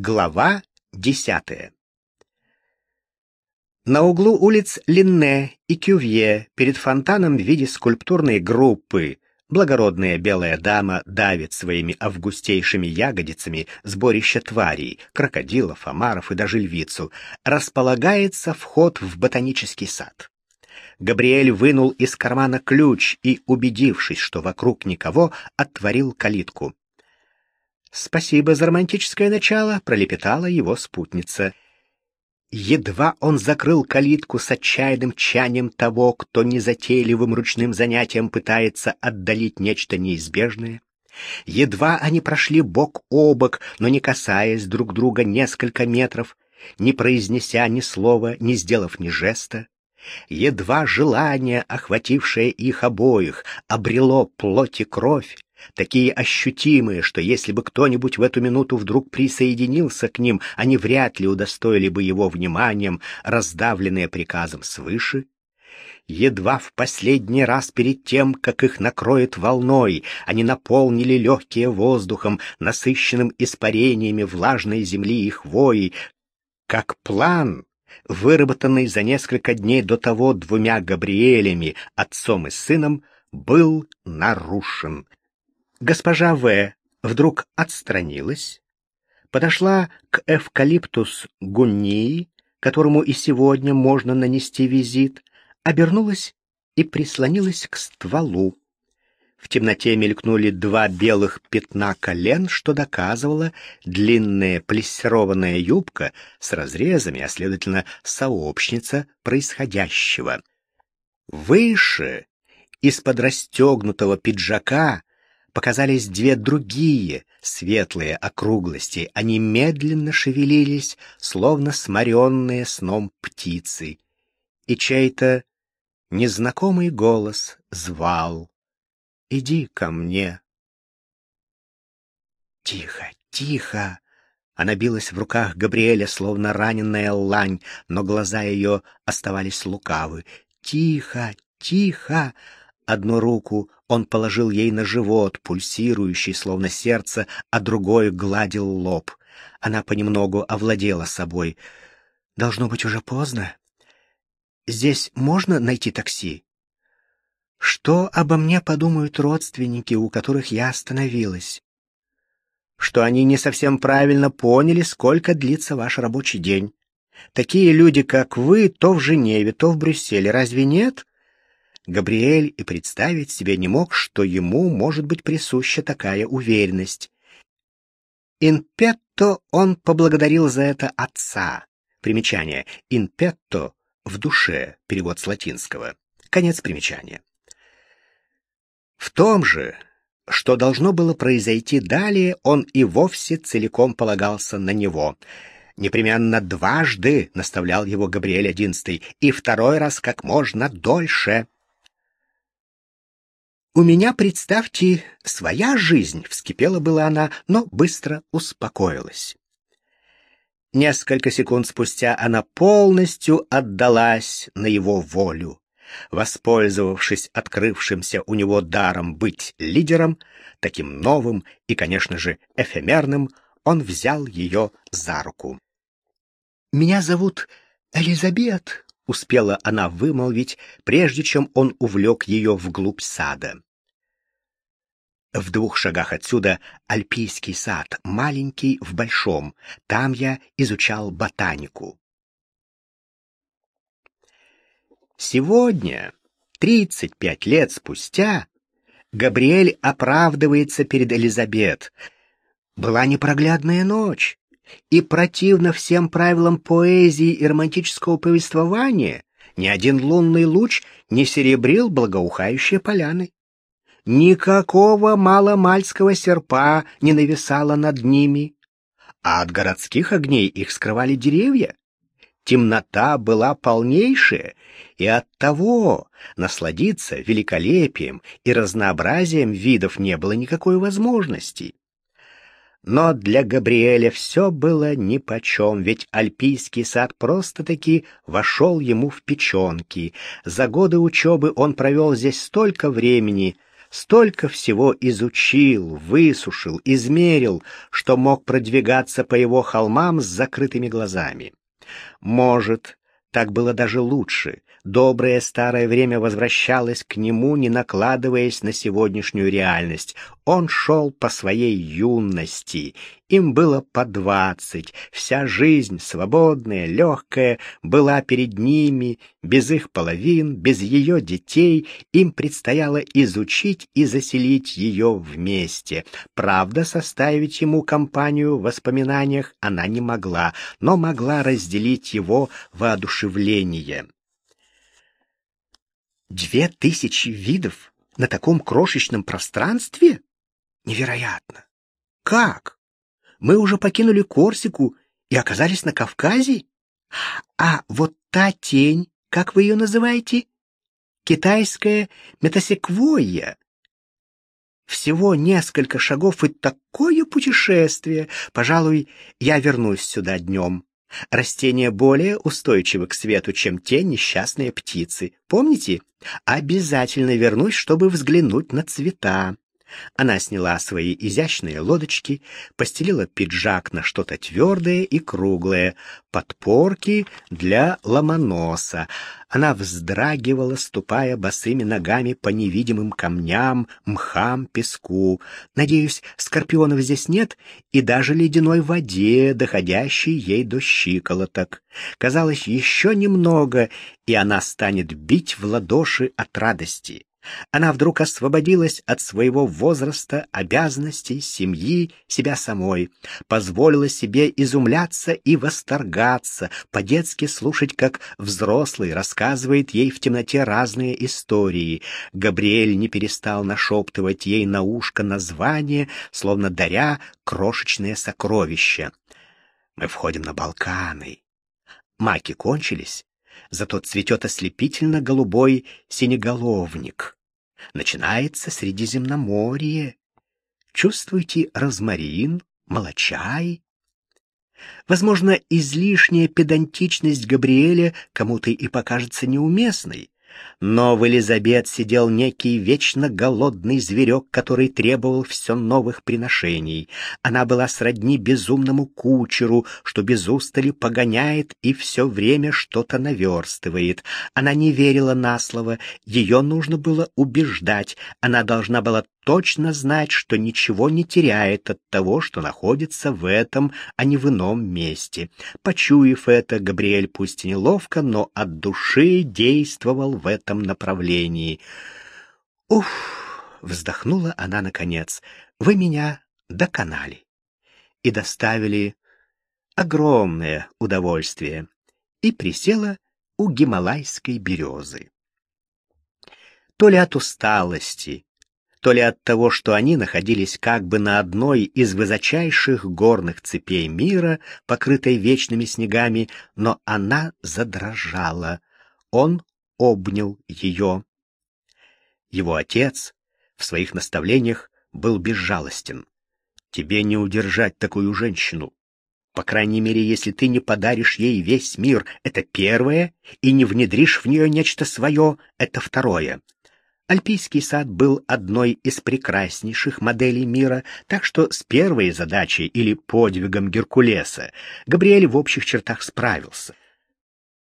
Глава десятая На углу улиц Линне и Кювье перед фонтаном в виде скульптурной группы благородная белая дама давит своими августейшими ягодицами сборище тварей, крокодилов, омаров и даже львицу, располагается вход в ботанический сад. Габриэль вынул из кармана ключ и, убедившись, что вокруг никого, отворил калитку. «Спасибо за романтическое начало», — пролепетала его спутница. Едва он закрыл калитку с отчаянным чанием того, кто незатейливым ручным занятием пытается отдалить нечто неизбежное, едва они прошли бок о бок, но не касаясь друг друга несколько метров, не произнеся ни слова, не сделав ни жеста, едва желание, охватившее их обоих, обрело плоть и кровь, такие ощутимые, что если бы кто-нибудь в эту минуту вдруг присоединился к ним, они вряд ли удостоили бы его вниманием, раздавленные приказом свыше. Едва в последний раз перед тем, как их накроет волной, они наполнили легкие воздухом, насыщенным испарениями влажной земли и хвои, как план, выработанный за несколько дней до того двумя Габриэлями, отцом и сыном, был нарушен. Госпожа В. вдруг отстранилась, подошла к эвкалиптус гуннии, которому и сегодня можно нанести визит, обернулась и прислонилась к стволу. В темноте мелькнули два белых пятна колен, что доказывало длинная плессированная юбка с разрезами, а следовательно, сообщница происходящего. Выше, из-под расстегнутого пиджака, показались две другие светлые округлости. Они медленно шевелились, словно сморенные сном птицы. И чей-то незнакомый голос звал «Иди ко мне». «Тихо, тихо!» Она билась в руках Габриэля, словно раненая лань, но глаза ее оставались лукавы. «Тихо, тихо!» Одну руку он положил ей на живот, пульсирующий, словно сердце, а другой гладил лоб. Она понемногу овладела собой. «Должно быть уже поздно. Здесь можно найти такси?» «Что обо мне подумают родственники, у которых я остановилась?» «Что они не совсем правильно поняли, сколько длится ваш рабочий день. Такие люди, как вы, то в Женеве, то в Брюсселе, разве нет?» Габриэль и представить себе не мог, что ему может быть присуща такая уверенность. «Инпетто» он поблагодарил за это отца. Примечание. «Инпетто» — в душе, перевод с латинского. Конец примечания. В том же, что должно было произойти далее, он и вовсе целиком полагался на него. Непременно дважды наставлял его Габриэль одиннадцатый, и второй раз как можно дольше — «У меня, представьте, своя жизнь», — вскипела была она, но быстро успокоилась. Несколько секунд спустя она полностью отдалась на его волю. Воспользовавшись открывшимся у него даром быть лидером, таким новым и, конечно же, эфемерным, он взял ее за руку. «Меня зовут Элизабет», — успела она вымолвить, прежде чем он увлек ее вглубь сада. В двух шагах отсюда Альпийский сад, маленький в большом. Там я изучал ботанику. Сегодня, 35 лет спустя, Габриэль оправдывается перед Элизабет. Была непроглядная ночь, и противно всем правилам поэзии и романтического повествования ни один лунный луч не серебрил благоухающие поляны. Никакого маломальского серпа не нависало над ними, а от городских огней их скрывали деревья. Темнота была полнейшая, и оттого насладиться великолепием и разнообразием видов не было никакой возможности. Но для Габриэля все было нипочем, ведь альпийский сад просто-таки вошел ему в печенки. За годы учебы он провел здесь столько времени — столько всего изучил, высушил, измерил, что мог продвигаться по его холмам с закрытыми глазами. Может, так было даже лучше, Доброе старое время возвращалось к нему, не накладываясь на сегодняшнюю реальность. Он шел по своей юности. Им было по двадцать. Вся жизнь, свободная, легкая, была перед ними, без их половин, без ее детей. Им предстояло изучить и заселить ее вместе. Правда, составить ему компанию в воспоминаниях она не могла, но могла разделить его воодушевление. Две тысячи видов на таком крошечном пространстве? Невероятно! Как? Мы уже покинули Корсику и оказались на Кавказе? А вот та тень, как вы ее называете? Китайская метасеквойя. Всего несколько шагов и такое путешествие. Пожалуй, я вернусь сюда днем. Растения более устойчивы к свету, чем те несчастные птицы. Помните? Обязательно вернусь, чтобы взглянуть на цвета. Она сняла свои изящные лодочки, постелила пиджак на что-то твердое и круглое, подпорки для ломоноса. Она вздрагивала, ступая босыми ногами по невидимым камням, мхам, песку. Надеюсь, скорпионов здесь нет и даже ледяной воде, доходящей ей до щиколоток. Казалось, еще немного, и она станет бить в ладоши от радости. Она вдруг освободилась от своего возраста, обязанностей, семьи, себя самой, позволила себе изумляться и восторгаться, по-детски слушать, как взрослый рассказывает ей в темноте разные истории. Габриэль не перестал нашептывать ей на ушко название, словно даря крошечное сокровище. Мы входим на Балканы. Маки кончились, зато цветет ослепительно голубой синеголовник. Начинается Средиземноморье. Чувствуете розмарин, молочай? Возможно, излишняя педантичность Габриэля кому-то и покажется неуместной, но в Элизабет сидел некий вечно голодный зверек, который требовал все новых приношений. Она была сродни безумному кучеру, что без устали погоняет и все время что-то наверстывает. Она не верила на слово, ее нужно было убеждать, она должна была точно знать, что ничего не теряет от того, что находится в этом, а не в ином месте. Почуяв это, Габриэль пусть и неловко, но от души действовал в этом направлении. «Уф!» — вздохнула она наконец. «Вы меня доконали и доставили огромное удовольствие» и присела у гималайской березы. То ли от усталости, то ли от того, что они находились как бы на одной из высочайших горных цепей мира, покрытой вечными снегами, но она задрожала. Он обнял ее. Его отец в своих наставлениях был безжалостен. «Тебе не удержать такую женщину. По крайней мере, если ты не подаришь ей весь мир, это первое, и не внедришь в нее нечто свое, это второе. Альпийский сад был одной из прекраснейших моделей мира, так что с первой задачей или подвигом Геркулеса Габриэль в общих чертах справился.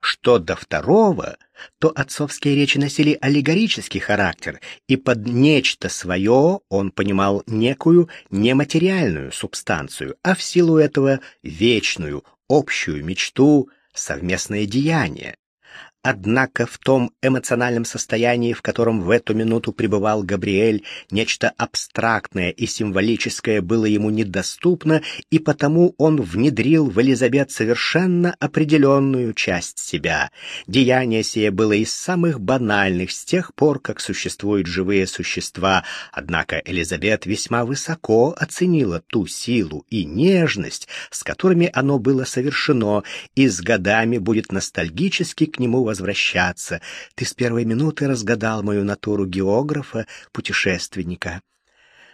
Что до второго, то отцовские речи носили аллегорический характер, и под нечто свое он понимал некую нематериальную субстанцию, а в силу этого вечную, общую мечту, совместное деяние. Однако в том эмоциональном состоянии, в котором в эту минуту пребывал Габриэль, нечто абстрактное и символическое было ему недоступно, и потому он внедрил в Элизабет совершенно определенную часть себя. Деяние сие было из самых банальных с тех пор, как существуют живые существа, однако Элизабет весьма высоко оценила ту силу и нежность, с которыми оно было совершено, и с годами будет ностальгически к нему возвращаться возвращаться. Ты с первой минуты разгадал мою натуру географа, путешественника.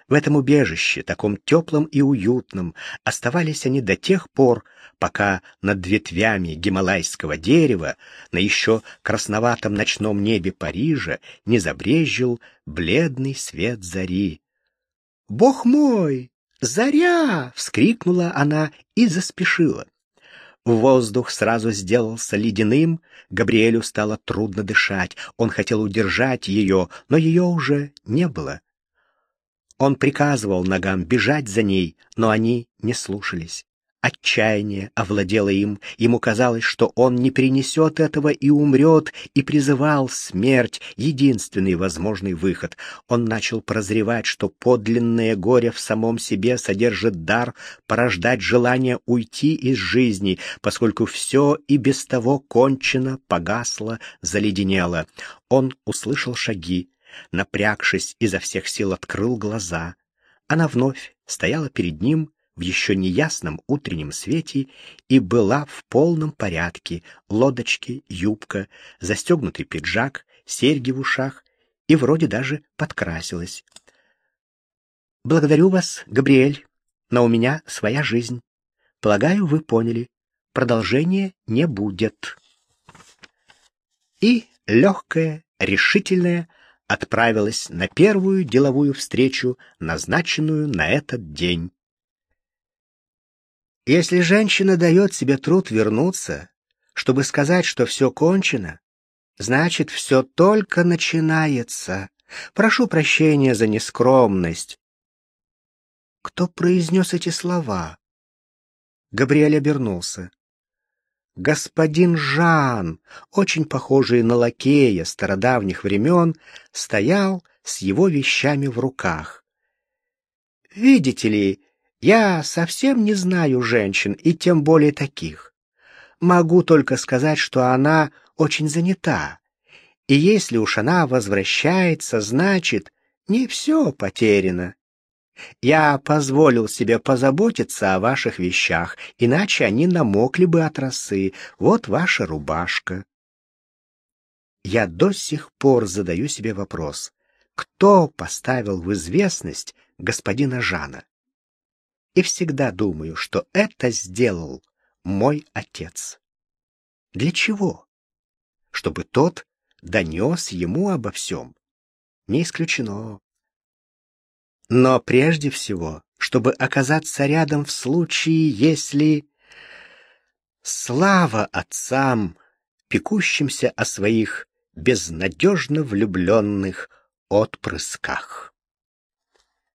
В этом убежище, таком теплом и уютном, оставались они до тех пор, пока над ветвями гималайского дерева на еще красноватом ночном небе Парижа не забрезжил бледный свет зари. «Бог мой! Заря!» — вскрикнула она и заспешила. Воздух сразу сделался ледяным, Габриэлю стало трудно дышать. Он хотел удержать ее, но ее уже не было. Он приказывал ногам бежать за ней, но они не слушались. Отчаяние овладело им, ему казалось, что он не перенесет этого и умрет, и призывал смерть, единственный возможный выход. Он начал прозревать, что подлинное горе в самом себе содержит дар порождать желание уйти из жизни, поскольку все и без того кончено, погасло, заледенело. Он услышал шаги, напрягшись, изо всех сил открыл глаза. Она вновь стояла перед ним, в еще неясном утреннем свете и была в полном порядке. Лодочки, юбка, застегнутый пиджак, серьги в ушах и вроде даже подкрасилась. «Благодарю вас, Габриэль, но у меня своя жизнь. Полагаю, вы поняли. Продолжения не будет». И легкая, решительная, отправилась на первую деловую встречу, назначенную на этот день. Если женщина дает себе труд вернуться, чтобы сказать, что все кончено, значит, все только начинается. Прошу прощения за нескромность. Кто произнес эти слова? Габриэль обернулся. Господин Жан, очень похожий на лакея стародавних времен, стоял с его вещами в руках. Видите ли, я совсем не знаю женщин, и тем более таких. Могу только сказать, что она очень занята. И если уж она возвращается, значит, не все потеряно. Я позволил себе позаботиться о ваших вещах, иначе они намокли бы от росы. Вот ваша рубашка. Я до сих пор задаю себе вопрос, кто поставил в известность господина Жана? И всегда думаю, что это сделал мой отец. Для чего? Чтобы тот донес ему обо всем. Не исключено. Но прежде всего, чтобы оказаться рядом в случае, если... Слава отцам, пекущимся о своих безнадежно влюбленных отпрысках!